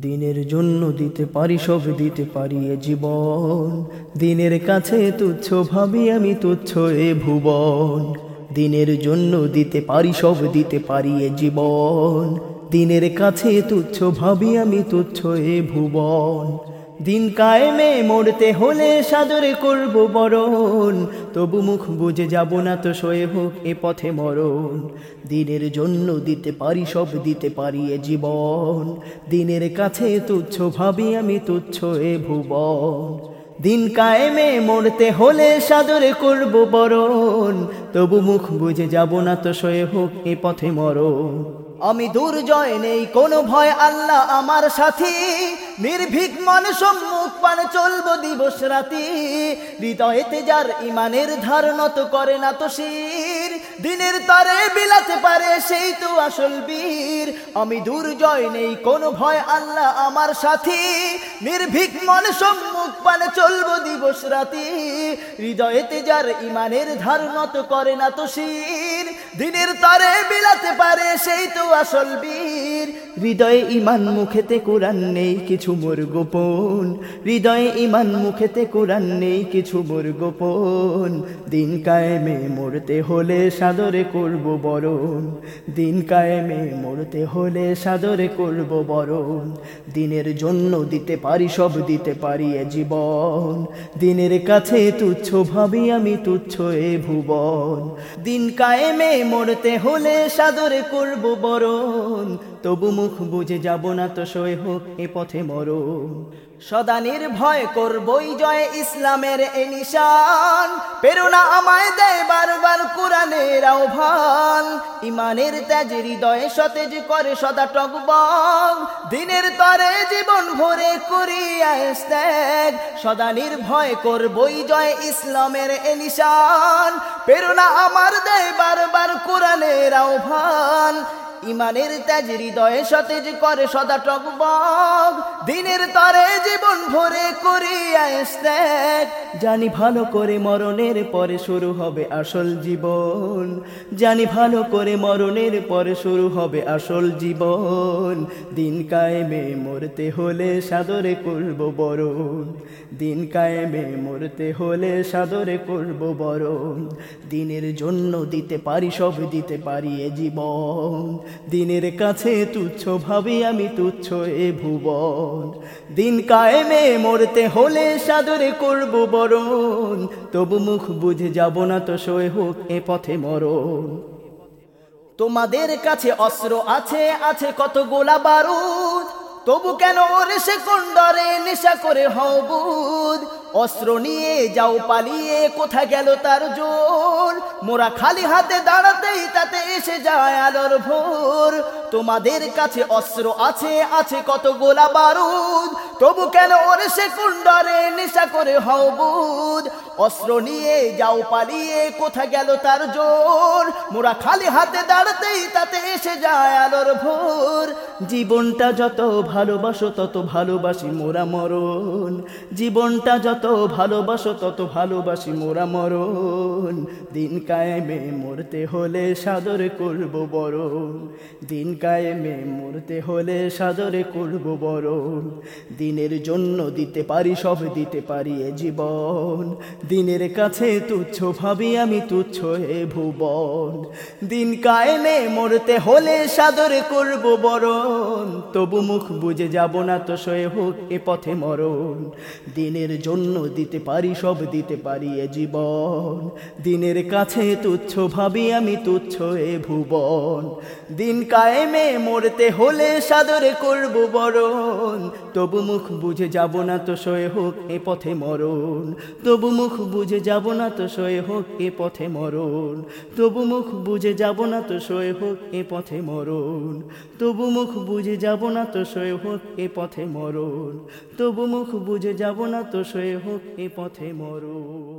দিনের জন্য দিতে পারি, সব দিতে পারি এ জীবন। দিনের কাছে তুচ্ছ ভাবি আমি তুচ্ছ এ ভুবন। দিনের জন্য দিতে পারি, সব দিতে পারি এ জীবন। দিনের কাছে তুচ্ছ ভাবি আমি তুচ্ছ এ ভুবন। দিন কায়েমে মরতে হলে সাদরে করব বরণ। তবু মুখ বুঝে যাব না তো সয়ে হোক এ পথে মরণ। দিনের জন্য দিতে পারি সব, দিতে পারি এ জীবন। দিনের কাছে তুচ্ছ ভাবি আমি তুচ্ছ এ ভুবন। দিন কায়েমে মরতে হলে সাদরে করব বরণ। তবু মুখ বুঝে যাব না তো সয়ে হোক এ পথে মরণ। আমি দুর্জয় নেই, কোনো ভয় আল্লাহ আমার সাথী। নির্ভীক মন সম্মুখ পান চলবো দিবস রাতি। হৃদয়েতে যার ইমানের ধারণত করে না তো শির। দিনের তারে বিলাতে পারে সেই তো আসল বীর। আমি দুর্জয় নেই, কোনো ভয় আল্লাহ আমার সাথী। নির্ভীক মন সম্মুখ পান চলবো দিবস রাতি। হৃদয়েতে যার ইমানের ধারণত করে না তো শির। দিনের তারে বিলাতে পারে সেই তো আসল বীর। হৃদয়ে ইমান মুখেতে কোরআন নেই, কিছু মোর গোপন। হৃদয়ে ইমান মুখেতে কোরআন নেই, কিছু মোর গোপন। দিন কায়েমে মরতে হলে সাদরে করব বরণ। দিন কায়েমে মরতে হলে সাদরে করব বরণ। দিনের জন্য দিতে পারি, সব দিতে পারি, এ জীবন। দিনের কাছে তুচ্ছ ভাবি আমি তুচ্ছ এ ভুবন। দিন কায়েমে মরতে হলে সাদরে করব বরণ। তবু মুখ বুঝে যাব না তো সই হোক এ পথে মরণ। সদা নির্ভয় করবই জয় ইসলামের এ নিশান। প্রেরণা আমায় দেয় বারবার কোরআনের আহ্বান। ইমানের তেজ হৃদয়ে সতেজ করে সদা টকবং দিনের তরে জীবন ভরে করি ত্যাগ। সদা নির্ভয় করবই জয় ইসলামের এ নিশান। প্রেরণা আমার দেয় বারবার কোরআনের আহ্বান। ইমানের তেজ হৃদয়ে সতেজ করে সদা টকবগ দিনের তরে জীবন ভরে করি ত্যাগ জানি ভালো করে মরণের পরে শুরু হবে আসল জীবন। জানি ভালো করে মরণের পরে শুরু হবে আসল জীবন। দিন কায়েমে মরতে হলে সাদরে করব বরণ। দিন কায়েমে মরতে হলে সাদরে করব বরণ। দিনের জন্য দিতে পারি সব দিতে পারি এ জীবন। দিনের কাছে তুচ্ছ ভাবি আমি তুচ্ছ এ ভুবন। দিন কায়েমে মরতে হলে সাদরে করব বরণ। তবু মুখ বুঝে যাব না তো সয়ে হোক এ পথে মরণ। তোমাদের কাছে অস্ত্র আছে আছে কত গোলা বারুদ। তবু কেন ওরে সে কন্ডরে নেশা করে হবুদ? অস্ত্র নিয়ে যাও, পালিয়ে কোথা গেল তার জোর? মোরা খালি হাতে দাঁড়াতেই তাতে এসে যায় আলোর ভোর। তোমাদের কাছে অস্ত্র আছে আছে কত গোলা বারুদ। তবু কেন ওরে সে কুণ্ডরে নেশা করে হবুদ অস্ত্র নিয়ে যাও, পালিয়ে কোথা গেল তার জোর? মোরা খালি হাতে দাঁড়াতেই তাতে এসে যায় আলোর ভোর। জীবনটা যত ভালোবাসো, তত ভালোবাসি মোরা মরণ। জীবনটা যত ভালোবাসো, তত ভালোবাসি মোরা মরণ। দিন কায়েমে মরতে হলে সাদরে করব বরণ। দিন কায়েমে মরতে হলে সাদরে করব বরণ। দিনের জন্য দিতে পারি, সব দিতে পারি এ জীবন। দিনের কাছে তুচ্ছ ভাবি আমি তুচ্ছ হে ভুবন। দিন কায়েমে মরতে হলে সাদরে করব বরণ। তবু মুখ বুঝে যাব না তো সয়ে হোক এ পথে মরণ। দিনের জন্য দিতে পারি, সব দিতে পারি এ জীবন। দিনের কাছে তুচ্ছ ভাবি আমি তুচ্ছ এ ভুবন। দিন কায়েমে মরতে হলে সাদরে করব বরণ। তবু মুখ বুঝে যাব না তো সয়ে হোক এ পথে মরণ। তবু মুখ বুঝে যাব না তো সয়ে হোক এ পথে মরণ। তবু মুখ বুঝে যাব না তো সয়ে হোক এ পথে মরণ। তবু মুখ বুঝে যাব না তো সয়ে হোক এ পথে মরণ। তবু মুখ বুঝে যাব না তো সয়ে হোক এ পথে মরণ।